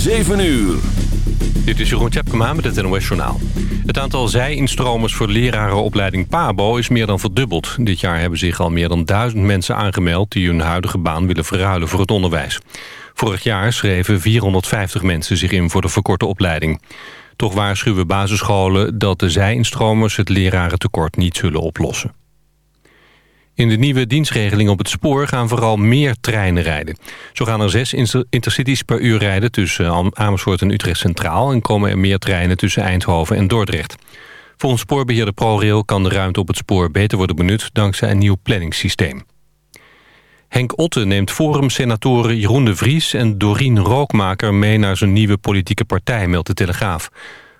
7 uur. Dit is Jeroen Tjepkema met het NOS Journaal. Het aantal zij-instromers voor lerarenopleiding PABO is meer dan verdubbeld. Dit jaar hebben zich al meer dan duizend mensen aangemeld... die hun huidige baan willen verruilen voor het onderwijs. Vorig jaar schreven 450 mensen zich in voor de verkorte opleiding. Toch waarschuwen basisscholen dat de zij-instromers het lerarentekort niet zullen oplossen. In de nieuwe dienstregeling op het spoor gaan vooral meer treinen rijden. Zo gaan er zes intercities per uur rijden tussen Amersfoort en Utrecht Centraal... en komen er meer treinen tussen Eindhoven en Dordrecht. Volgens spoorbeheerder ProRail kan de ruimte op het spoor beter worden benut... dankzij een nieuw planningssysteem. Henk Otte neemt Forum-senatoren Jeroen de Vries en Dorien Rookmaker... mee naar zijn nieuwe politieke partij, meldt de Telegraaf.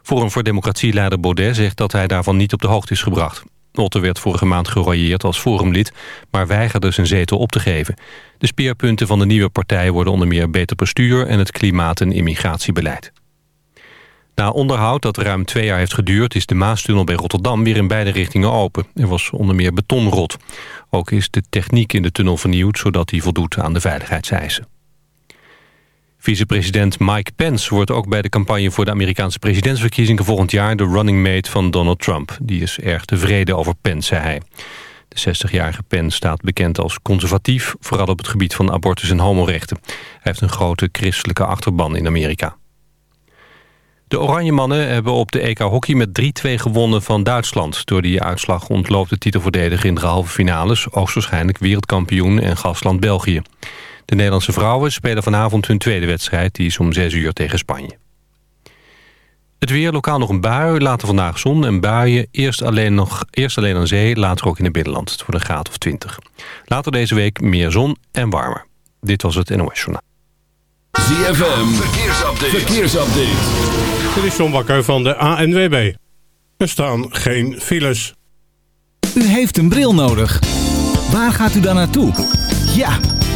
Forum voor Democratie-leider Baudet zegt dat hij daarvan niet op de hoogte is gebracht. Otte werd vorige maand geroyeerd als forumlid, maar weigerde zijn zetel op te geven. De speerpunten van de nieuwe partij worden onder meer beter bestuur en het klimaat- en immigratiebeleid. Na onderhoud dat ruim twee jaar heeft geduurd... is de Maastunnel bij Rotterdam weer in beide richtingen open. Er was onder meer betonrot. Ook is de techniek in de tunnel vernieuwd... zodat die voldoet aan de veiligheidseisen. Vicepresident Mike Pence wordt ook bij de campagne voor de Amerikaanse presidentsverkiezingen volgend jaar de running mate van Donald Trump. Die is erg tevreden over Pence, zei hij. De 60-jarige Pence staat bekend als conservatief, vooral op het gebied van abortus en homorechten. Hij heeft een grote christelijke achterban in Amerika. De Oranje Mannen hebben op de EK Hockey met 3-2 gewonnen van Duitsland. Door die uitslag ontloopt de titelverdediger in de halve finales... hoogstwaarschijnlijk wereldkampioen en gastland België. De Nederlandse vrouwen spelen vanavond hun tweede wedstrijd. Die is om 6 uur tegen Spanje. Het weer, lokaal nog een bui, later vandaag zon en buien. Eerst alleen, nog, eerst alleen aan zee, later ook in het binnenland. Het wordt een graad of 20. Later deze week meer zon en warmer. Dit was het NOS Journaal. ZFM, verkeersupdate. verkeersupdate. Dit is John Bakker van de ANWB. Er staan geen files. U heeft een bril nodig. Waar gaat u dan naartoe? Ja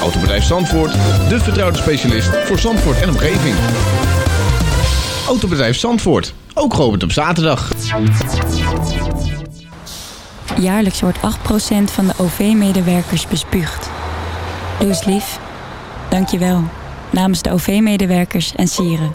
Autobedrijf Zandvoort, de vertrouwde specialist voor Zandvoort en omgeving. Autobedrijf Zandvoort, ook geopend op zaterdag. Jaarlijks wordt 8% van de OV-medewerkers bespuugd. Doe eens lief. Dank je wel. Namens de OV-medewerkers en sieren.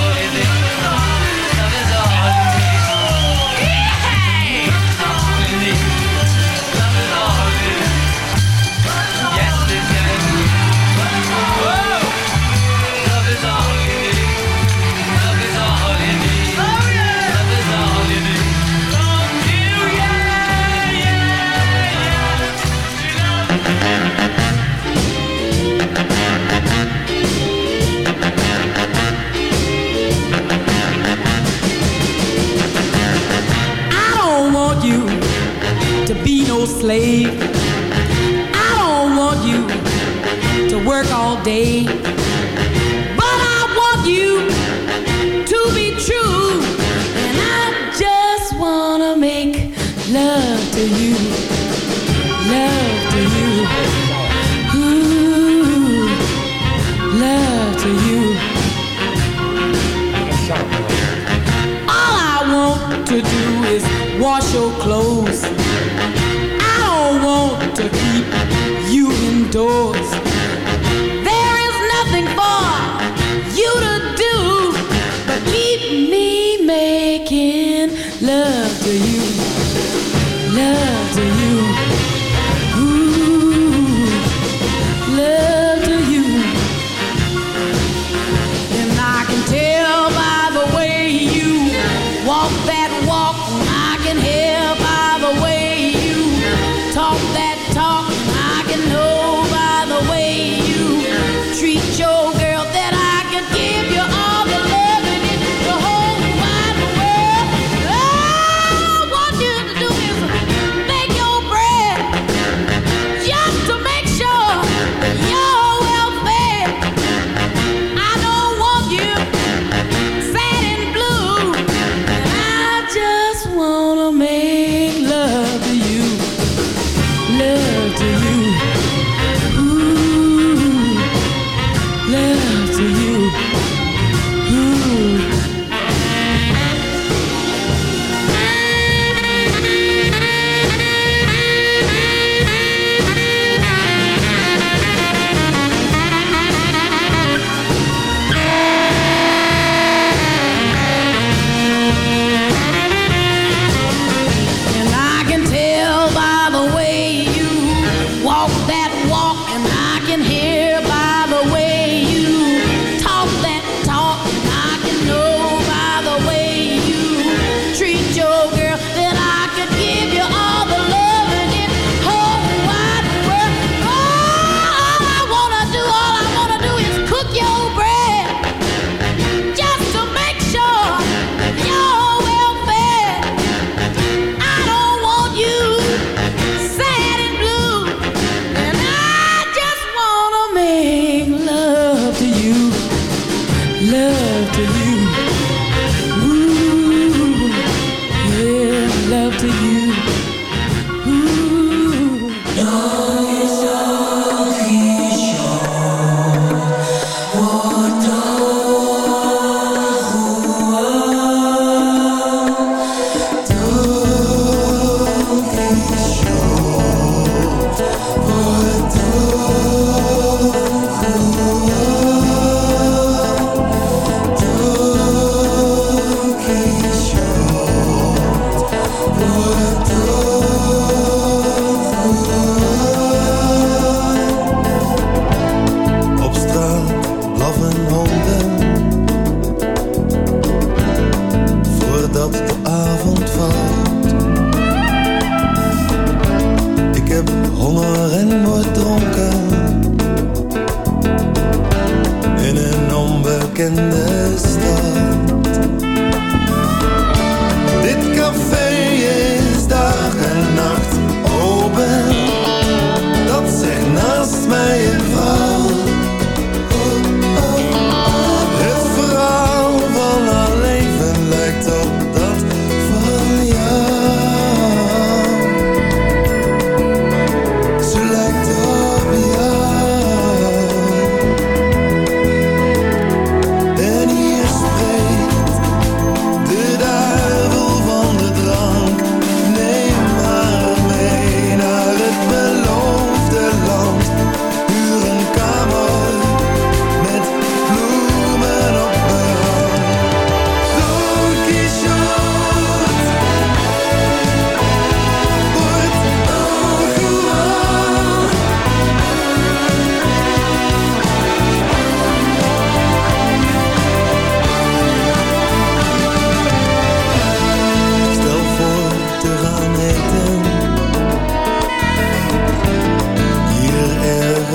your slave. I don't want you to work all day, but I want you to be true. And I just wanna make love to you.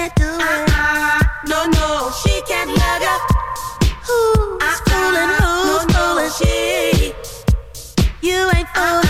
can't do it. Uh-uh. No, no, she can't love ya. Who's uh-uh. fooling? Who's no, fooling? She. You ain't fooling. Uh-huh.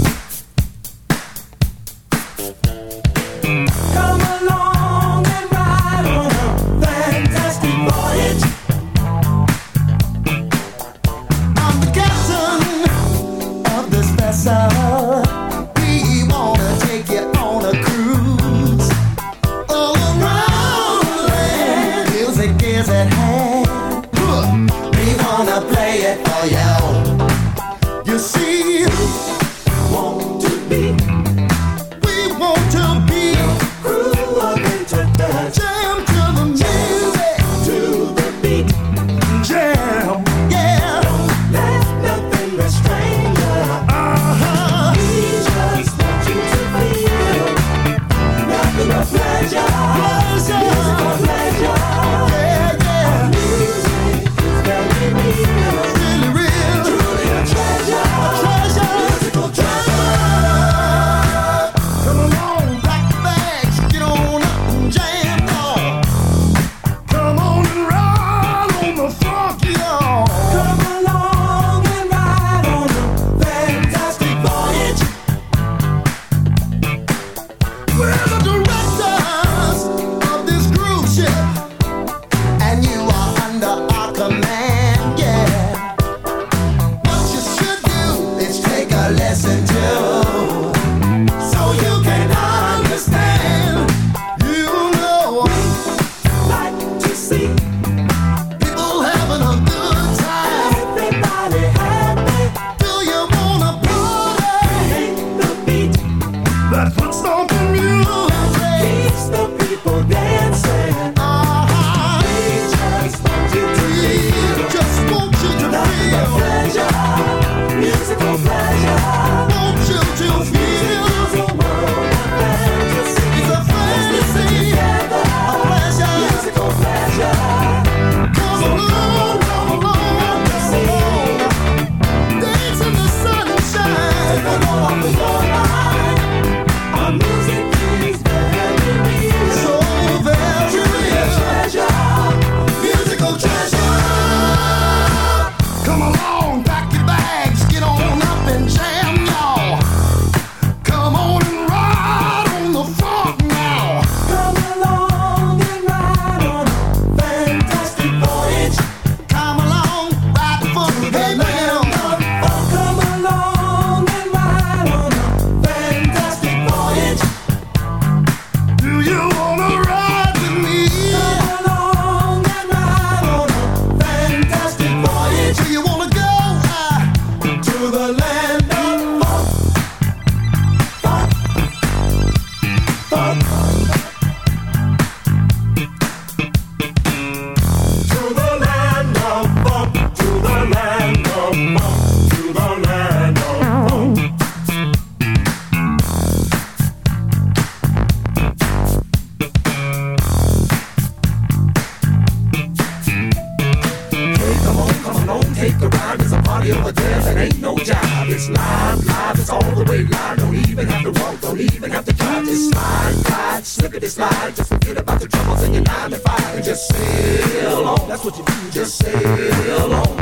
the is a party of a dance and ain't no job. It's live, live, it's all the way live. Don't even have to walk, don't even have to drive. Just slide, slide, this slide. Just forget about the troubles in your nine to five and just sail on. That's what you do, just sail on.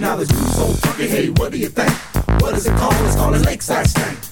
Now the dude's so funky, hey, what do you think? What is it called? It's called a Lakeside Stank.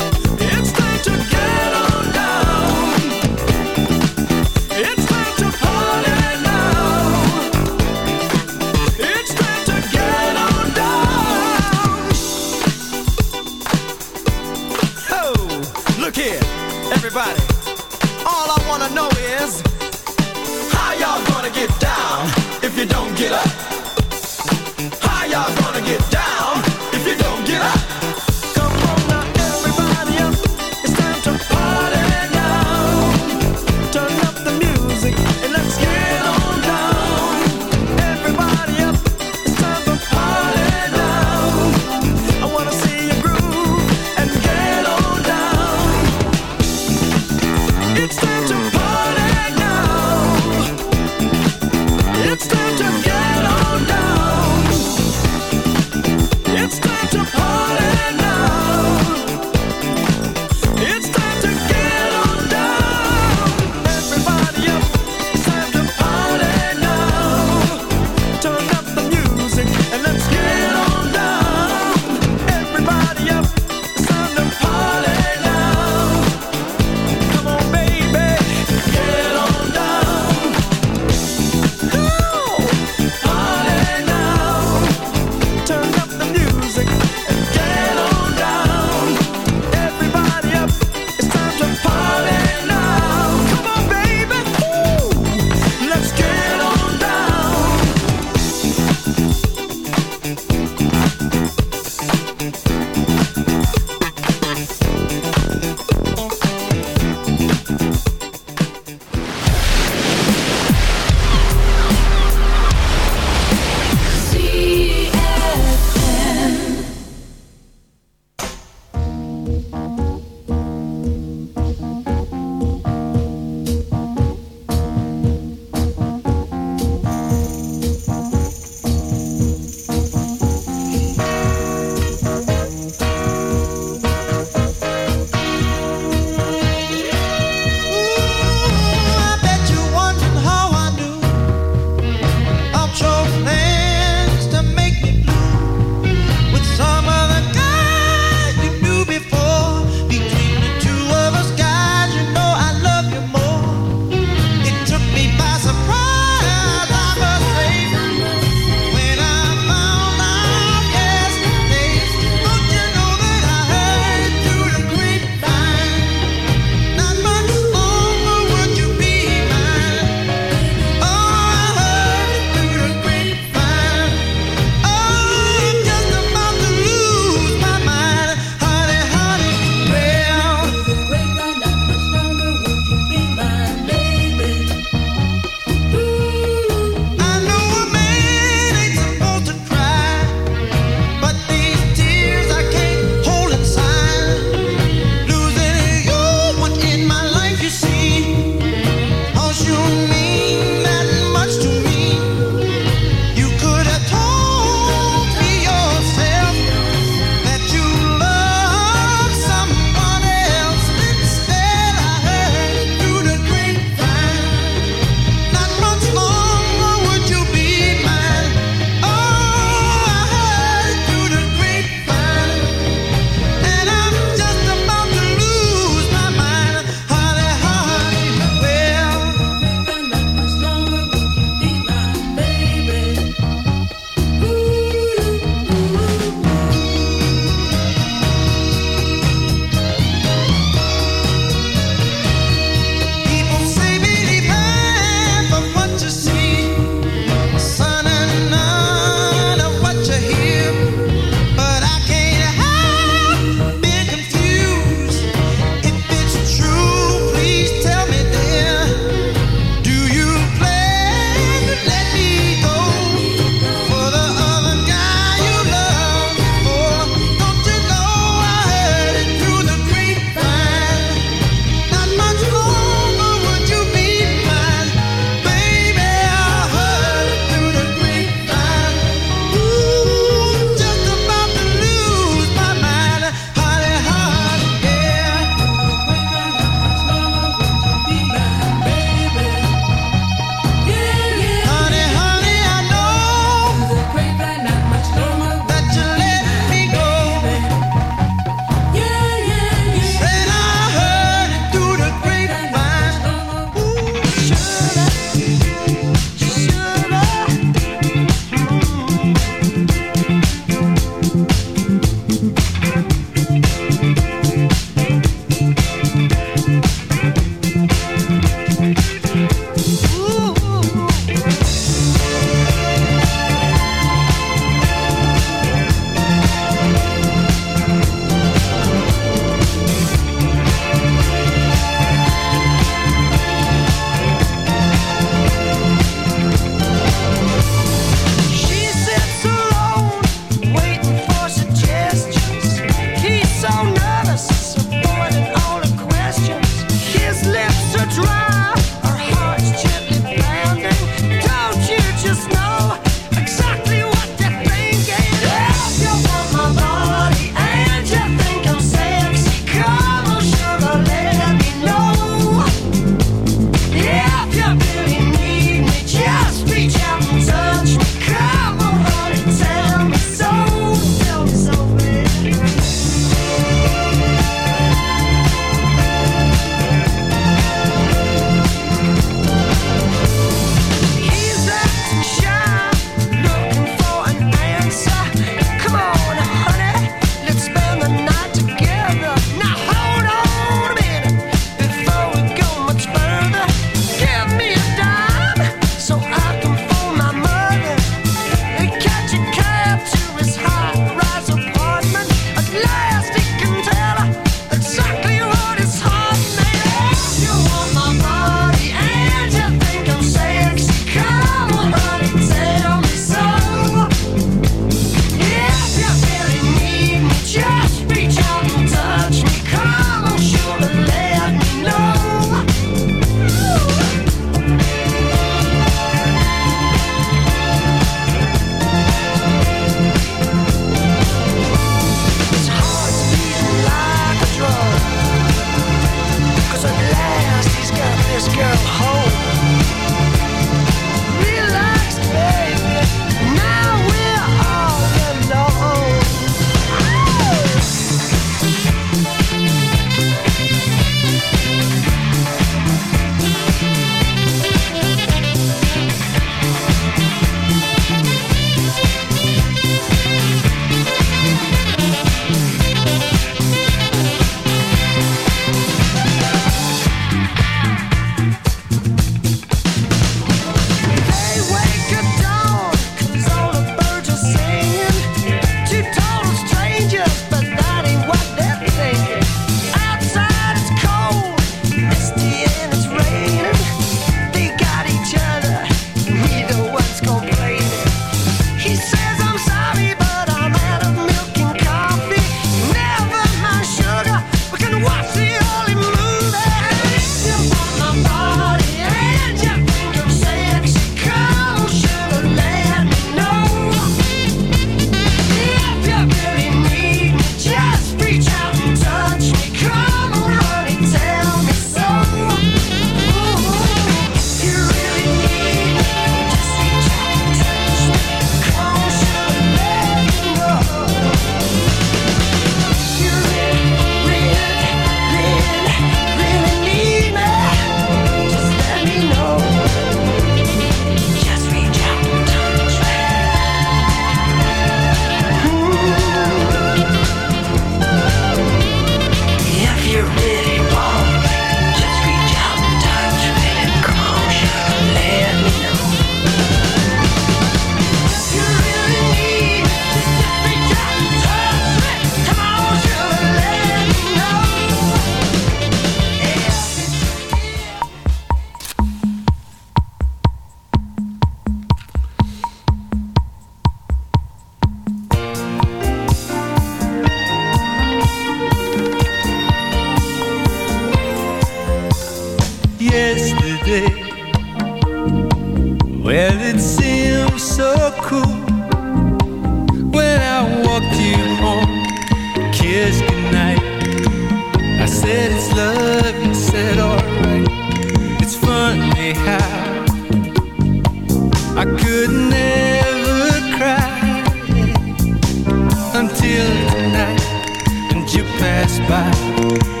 pass by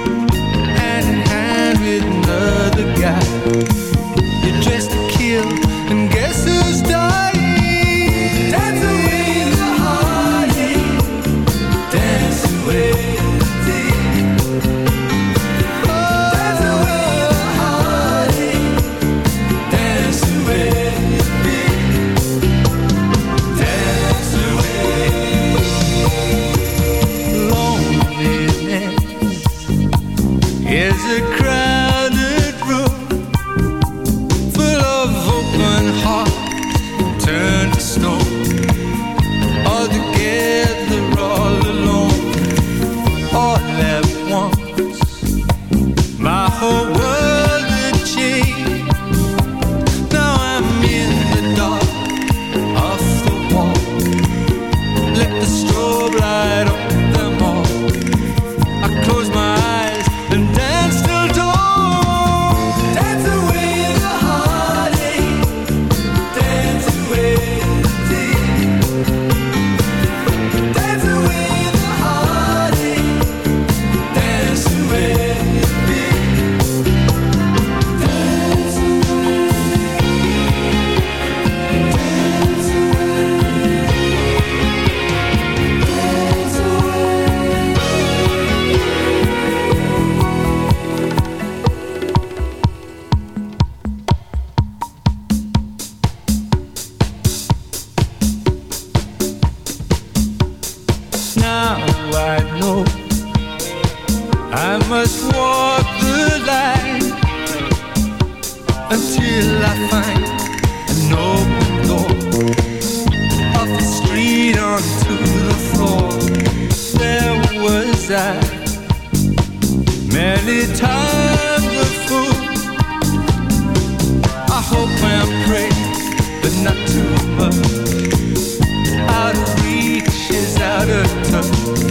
until I find an open door off the street onto the floor. There was I, many times a fool. I hope and pray, but not too much. Out of reach is out of touch.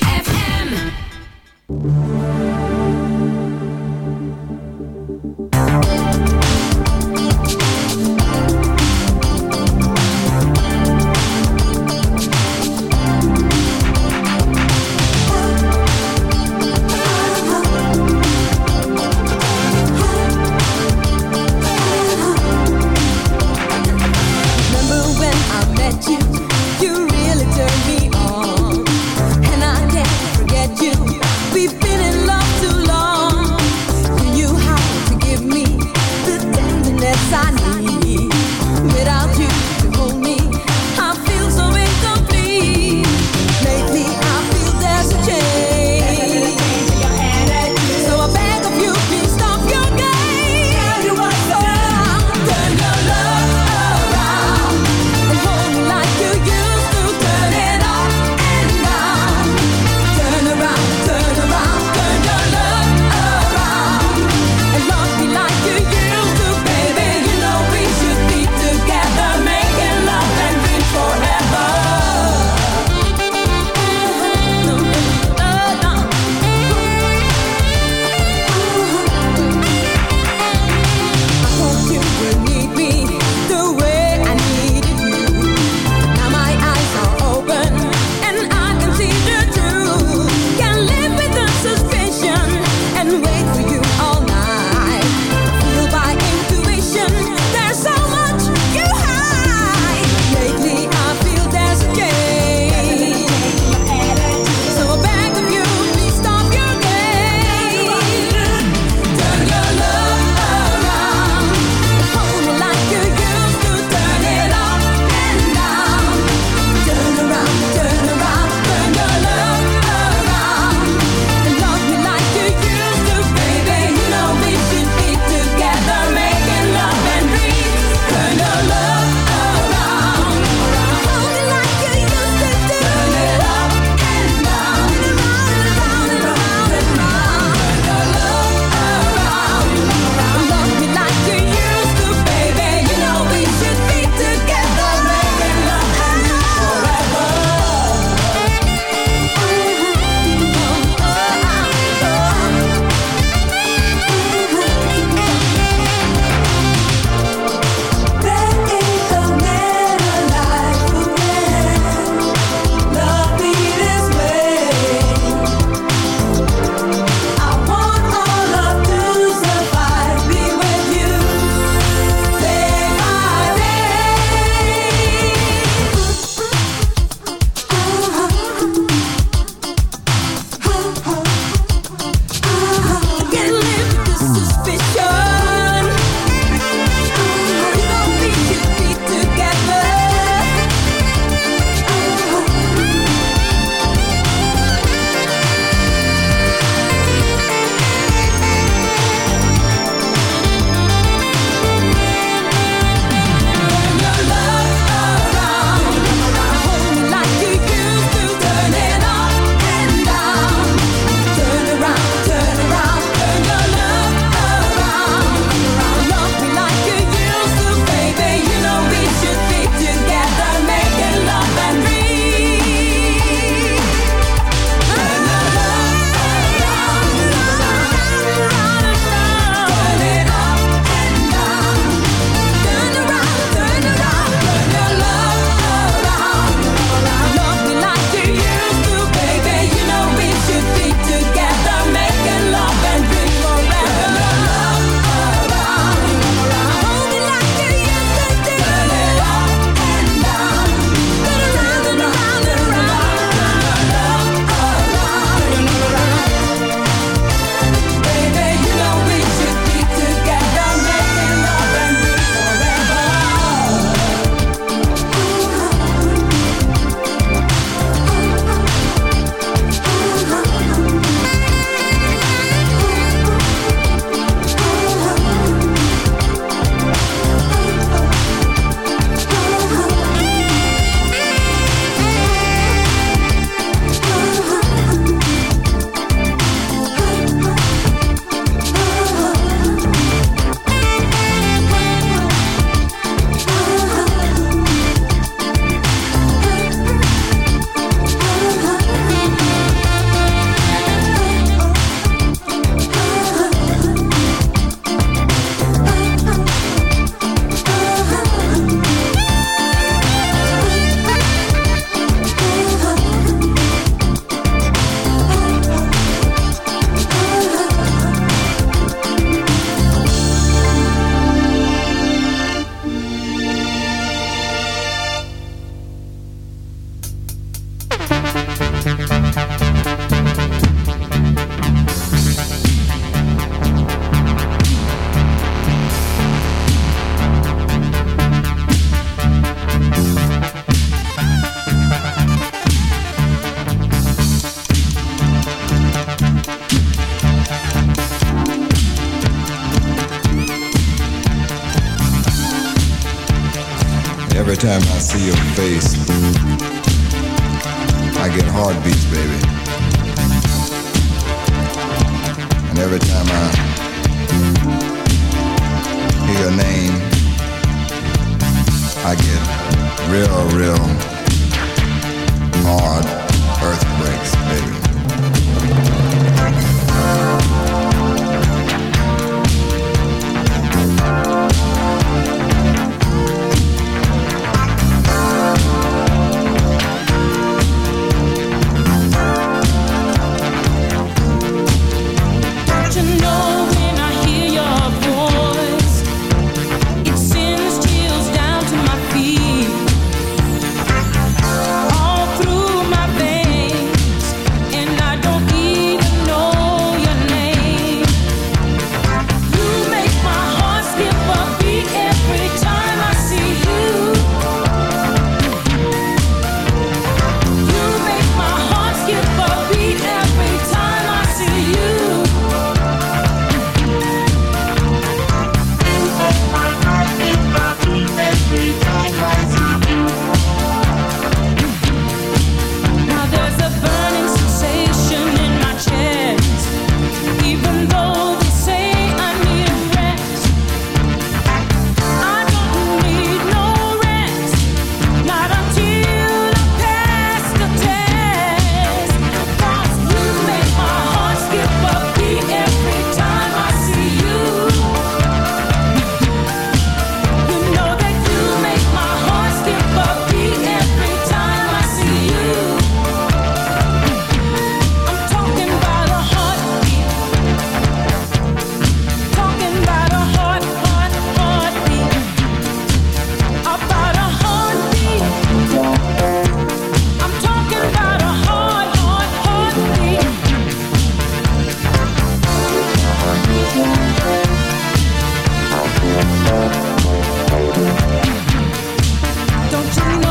you know